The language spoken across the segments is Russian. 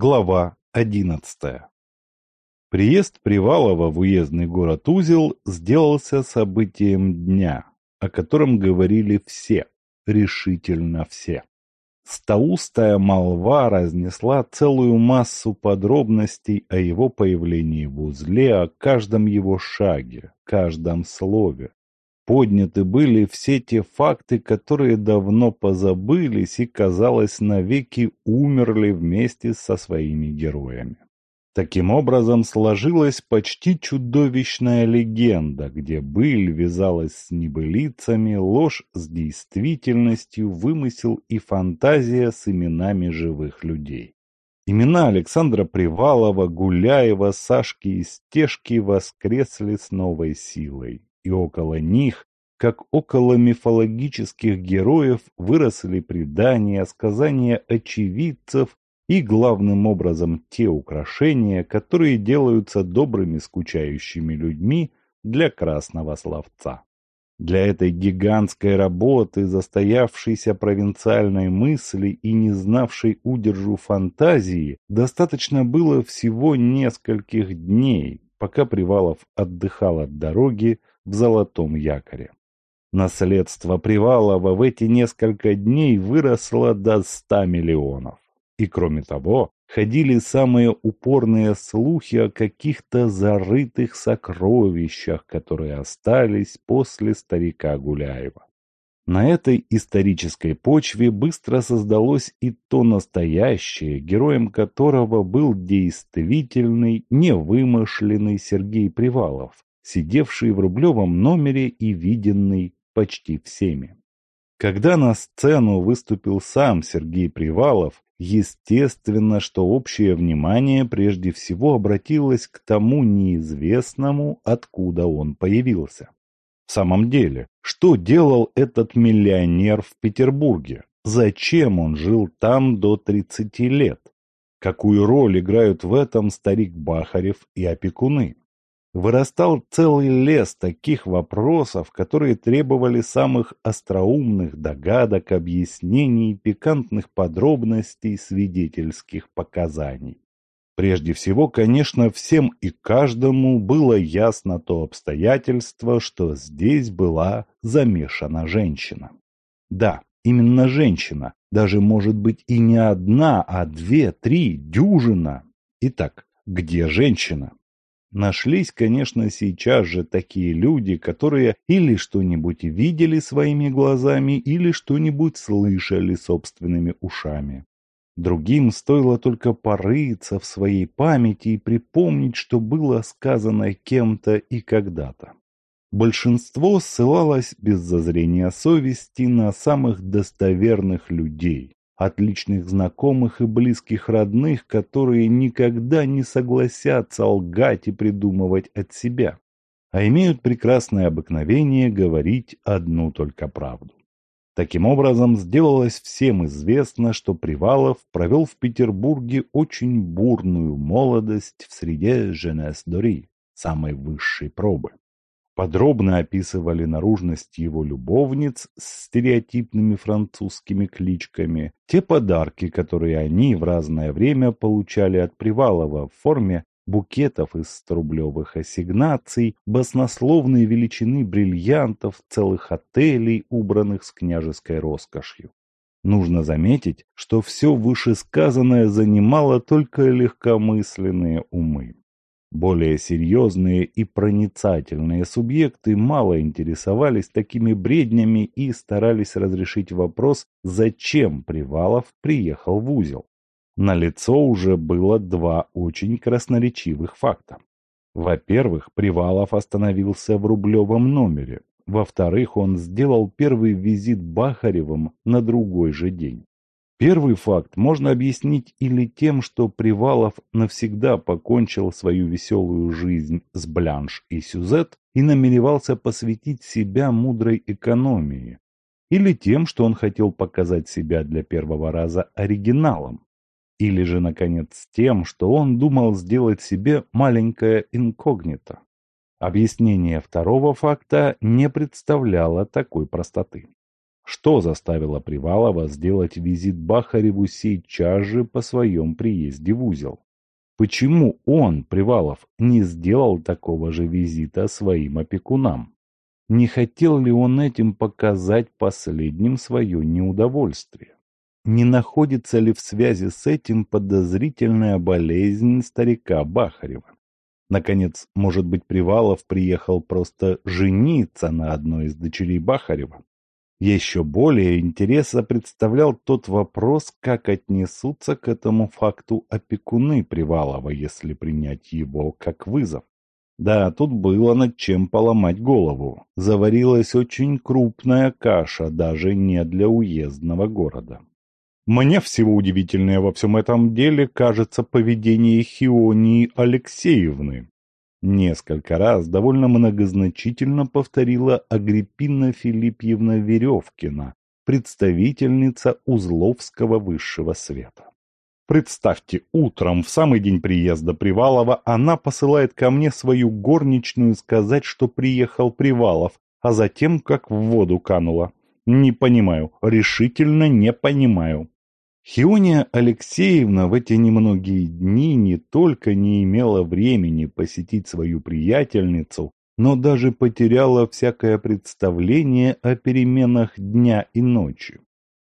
Глава одиннадцатая Приезд Привалова в уездный город Узел сделался событием дня, о котором говорили все, решительно все. Стаустая молва разнесла целую массу подробностей о его появлении в узле, о каждом его шаге, каждом слове. Подняты были все те факты, которые давно позабылись и, казалось, навеки умерли вместе со своими героями. Таким образом сложилась почти чудовищная легенда, где быль вязалась с небылицами, ложь с действительностью, вымысел и фантазия с именами живых людей. Имена Александра Привалова, Гуляева, Сашки и Стежки воскресли с новой силой, и около них, как около мифологических героев, выросли предания, сказания очевидцев и главным образом те украшения, которые делаются добрыми скучающими людьми для красного словца. Для этой гигантской работы, застоявшейся провинциальной мысли и не знавшей удержу фантазии, достаточно было всего нескольких дней, пока Привалов отдыхал от дороги в Золотом якоре. Наследство Привалова в эти несколько дней выросло до ста миллионов. И кроме того, ходили самые упорные слухи о каких-то зарытых сокровищах, которые остались после старика Гуляева. На этой исторической почве быстро создалось и то настоящее, героем которого был действительный, невымышленный Сергей Привалов, сидевший в рублевом номере и виденный почти всеми. Когда на сцену выступил сам Сергей Привалов, Естественно, что общее внимание прежде всего обратилось к тому неизвестному, откуда он появился. В самом деле, что делал этот миллионер в Петербурге? Зачем он жил там до 30 лет? Какую роль играют в этом старик Бахарев и опекуны? Вырастал целый лес таких вопросов, которые требовали самых остроумных догадок, объяснений, пикантных подробностей, свидетельских показаний. Прежде всего, конечно, всем и каждому было ясно то обстоятельство, что здесь была замешана женщина. Да, именно женщина, даже, может быть, и не одна, а две, три, дюжина. Итак, где женщина? Нашлись, конечно, сейчас же такие люди, которые или что-нибудь видели своими глазами, или что-нибудь слышали собственными ушами. Другим стоило только порыться в своей памяти и припомнить, что было сказано кем-то и когда-то. Большинство ссылалось без зазрения совести на самых достоверных людей, отличных знакомых и близких родных, которые никогда не согласятся лгать и придумывать от себя, а имеют прекрасное обыкновение говорить одну только правду. Таким образом, сделалось всем известно, что Привалов провел в Петербурге очень бурную молодость в среде Женес-Дори, самой высшей пробы подробно описывали наружность его любовниц с стереотипными французскими кличками, те подарки, которые они в разное время получали от Привалова в форме букетов из струблевых ассигнаций, баснословной величины бриллиантов, целых отелей, убранных с княжеской роскошью. Нужно заметить, что все вышесказанное занимало только легкомысленные умы. Более серьезные и проницательные субъекты мало интересовались такими бреднями и старались разрешить вопрос, зачем Привалов приехал в узел. На лицо уже было два очень красноречивых факта. Во-первых, Привалов остановился в рублевом номере. Во-вторых, он сделал первый визит Бахаревым на другой же день. Первый факт можно объяснить или тем, что Привалов навсегда покончил свою веселую жизнь с Блянш и Сюзет и намеревался посвятить себя мудрой экономии, или тем, что он хотел показать себя для первого раза оригиналом, или же, наконец, тем, что он думал сделать себе маленькое инкогнито. Объяснение второго факта не представляло такой простоты. Что заставило Привалова сделать визит Бахареву сейчас же по своем приезде в узел? Почему он, Привалов, не сделал такого же визита своим опекунам? Не хотел ли он этим показать последним свое неудовольствие? Не находится ли в связи с этим подозрительная болезнь старика Бахарева? Наконец, может быть, Привалов приехал просто жениться на одной из дочерей Бахарева? Еще более интереса представлял тот вопрос, как отнесутся к этому факту опекуны Привалова, если принять его как вызов. Да, тут было над чем поломать голову. Заварилась очень крупная каша, даже не для уездного города. Мне всего удивительное во всем этом деле кажется поведение Хионии Алексеевны, Несколько раз довольно многозначительно повторила Агриппина Филиппьевна Веревкина, представительница Узловского высшего света. Представьте, утром, в самый день приезда Привалова, она посылает ко мне свою горничную сказать, что приехал Привалов, а затем как в воду канула. Не понимаю, решительно не понимаю. Хиония Алексеевна в эти немногие дни не только не имела времени посетить свою приятельницу, но даже потеряла всякое представление о переменах дня и ночи.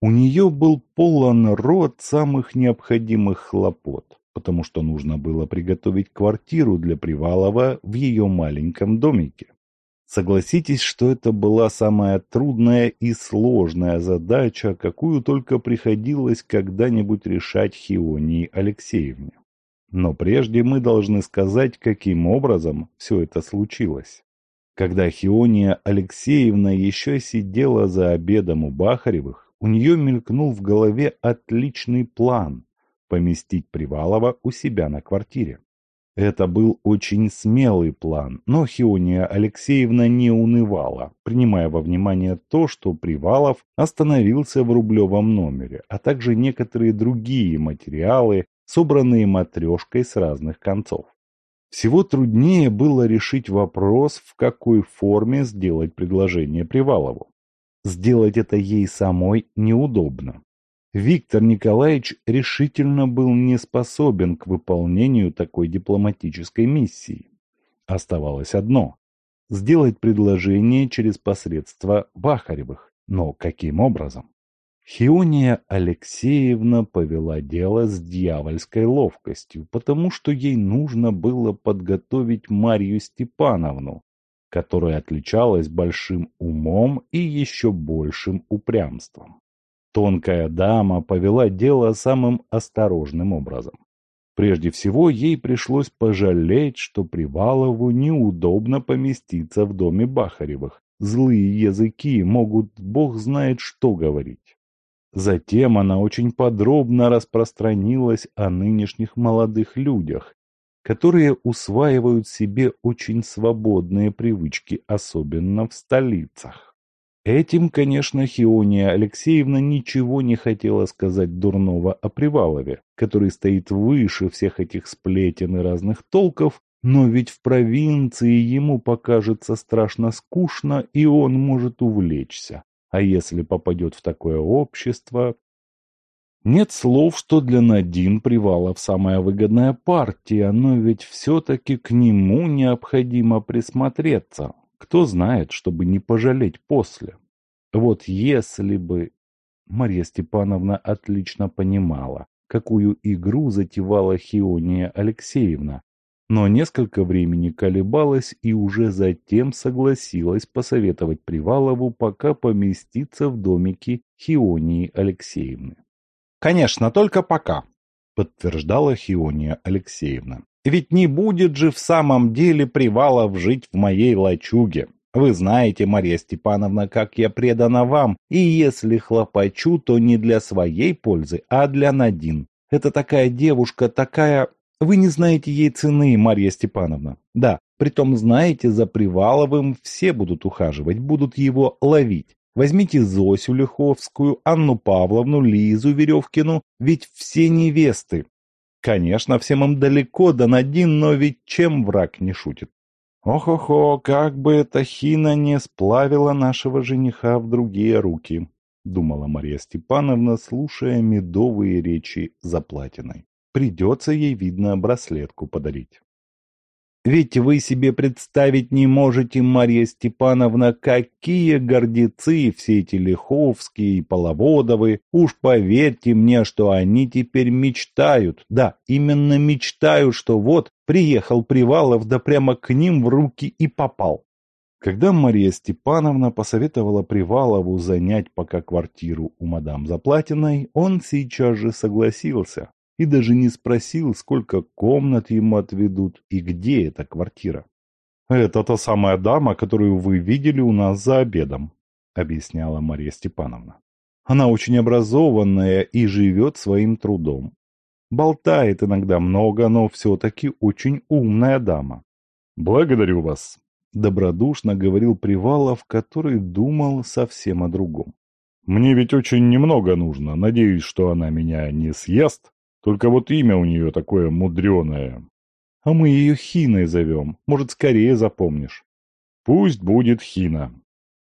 У нее был полон рот самых необходимых хлопот, потому что нужно было приготовить квартиру для Привалова в ее маленьком домике. Согласитесь, что это была самая трудная и сложная задача, какую только приходилось когда-нибудь решать Хионии Алексеевне. Но прежде мы должны сказать, каким образом все это случилось. Когда Хиония Алексеевна еще сидела за обедом у Бахаревых, у нее мелькнул в голове отличный план – поместить Привалова у себя на квартире. Это был очень смелый план, но Хиония Алексеевна не унывала, принимая во внимание то, что Привалов остановился в рублевом номере, а также некоторые другие материалы, собранные матрешкой с разных концов. Всего труднее было решить вопрос, в какой форме сделать предложение Привалову. Сделать это ей самой неудобно. Виктор Николаевич решительно был не способен к выполнению такой дипломатической миссии. Оставалось одно – сделать предложение через посредство Бахаревых. Но каким образом? Хиония Алексеевна повела дело с дьявольской ловкостью, потому что ей нужно было подготовить Марью Степановну, которая отличалась большим умом и еще большим упрямством. Тонкая дама повела дело самым осторожным образом. Прежде всего, ей пришлось пожалеть, что Привалову неудобно поместиться в доме Бахаревых. Злые языки могут бог знает что говорить. Затем она очень подробно распространилась о нынешних молодых людях, которые усваивают себе очень свободные привычки, особенно в столицах. Этим, конечно, Хиония Алексеевна ничего не хотела сказать дурного о Привалове, который стоит выше всех этих сплетен и разных толков, но ведь в провинции ему покажется страшно скучно, и он может увлечься. А если попадет в такое общество... Нет слов, что для Надин Привалов самая выгодная партия, но ведь все-таки к нему необходимо присмотреться, кто знает, чтобы не пожалеть после. Вот если бы... Марья Степановна отлично понимала, какую игру затевала Хиония Алексеевна, но несколько времени колебалась и уже затем согласилась посоветовать Привалову пока поместиться в домике Хионии Алексеевны. «Конечно, только пока», — подтверждала Хиония Алексеевна. Ведь не будет же в самом деле Привалов жить в моей лачуге. Вы знаете, Марья Степановна, как я предана вам, и если хлопочу, то не для своей пользы, а для Надин. Это такая девушка, такая... Вы не знаете ей цены, Марья Степановна. Да, притом знаете, за Приваловым все будут ухаживать, будут его ловить. Возьмите Зосю Лиховскую, Анну Павловну, Лизу Веревкину, ведь все невесты. Конечно, всем им далеко до Надин, но ведь чем враг не шутит? Ох-охо, как бы эта хина не сплавила нашего жениха в другие руки. думала Марья Степановна, слушая медовые речи Заплатиной. Придется ей, видно, браслетку подарить. Ведь вы себе представить не можете, Марья Степановна, какие гордецы все эти Лиховские и Половодовы. Уж поверьте мне, что они теперь мечтают, да, именно мечтают, что вот приехал Привалов, да прямо к ним в руки и попал. Когда Мария Степановна посоветовала Привалову занять пока квартиру у мадам Заплатиной, он сейчас же согласился и даже не спросил, сколько комнат ему отведут и где эта квартира. «Это та самая дама, которую вы видели у нас за обедом», — объясняла Мария Степановна. «Она очень образованная и живет своим трудом. Болтает иногда много, но все-таки очень умная дама». «Благодарю вас», — добродушно говорил Привалов, который думал совсем о другом. «Мне ведь очень немного нужно. Надеюсь, что она меня не съест». Только вот имя у нее такое мудреное. А мы ее Хиной зовем. Может, скорее запомнишь. Пусть будет Хина.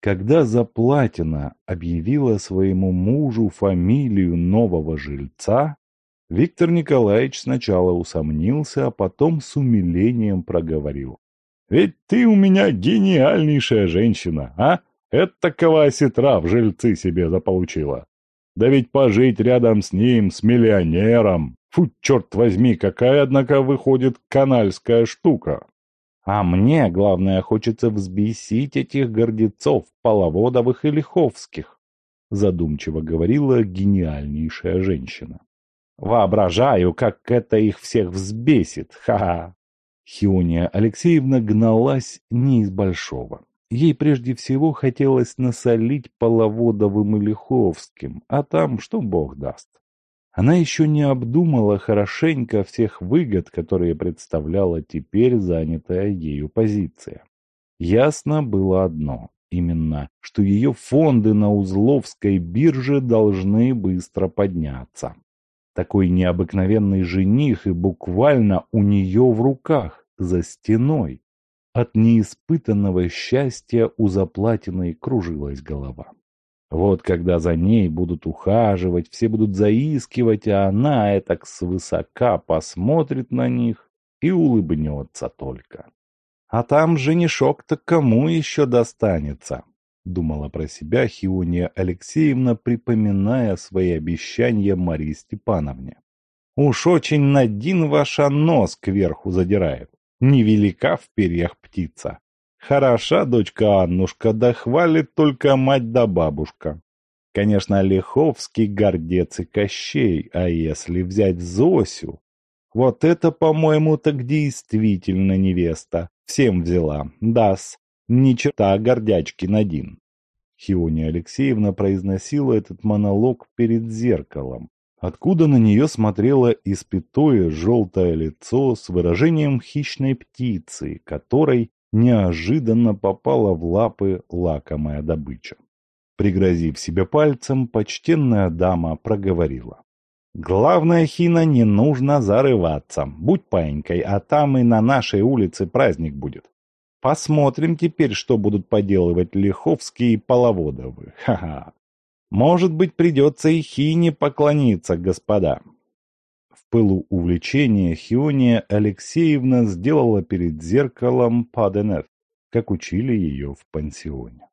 Когда Заплатина объявила своему мужу фамилию нового жильца, Виктор Николаевич сначала усомнился, а потом с умилением проговорил. «Ведь ты у меня гениальнейшая женщина, а? Это такова осетра в жильцы себе заполучила. Да ведь пожить рядом с ним, с миллионером. Фу, черт возьми, какая, однако, выходит канальская штука. А мне, главное, хочется взбесить этих гордецов, половодовых и лиховских, задумчиво говорила гениальнейшая женщина. Воображаю, как это их всех взбесит, ха-ха. Хиония Алексеевна гналась не из большого. Ей прежде всего хотелось насолить Половодовым и Лиховским, а там что бог даст. Она еще не обдумала хорошенько всех выгод, которые представляла теперь занятая ею позиция. Ясно было одно, именно, что ее фонды на Узловской бирже должны быстро подняться. Такой необыкновенный жених и буквально у нее в руках, за стеной. От неиспытанного счастья у заплатиной кружилась голова. Вот когда за ней будут ухаживать, все будут заискивать, а она этак свысока посмотрит на них и улыбнется только. А там женишок-то кому еще достанется? Думала про себя Хиония Алексеевна, припоминая свои обещания Марии Степановне. Уж очень Надин ваша нос кверху задирает. Невелика в перьях птица. Хороша дочка Аннушка, да хвалит только мать да бабушка. Конечно, Лиховский гордец и Кощей, а если взять Зосю... Вот это, по-моему, так действительно невеста. Всем взяла. Дас. Ни черта гордячки Надин. Хиония Алексеевна произносила этот монолог перед зеркалом, откуда на нее смотрело испятое желтое лицо с выражением хищной птицы, которой неожиданно попала в лапы лакомая добыча. Пригрозив себе пальцем, почтенная дама проговорила. «Главное, Хина, не нужно зарываться. Будь паинькой, а там и на нашей улице праздник будет. Посмотрим теперь, что будут поделывать Лиховские и Половодовы. Ха-ха. Может быть, придется и Хине поклониться, господа. В пылу увлечения Хиония Алексеевна сделала перед зеркалом паденеф, как учили ее в пансионе.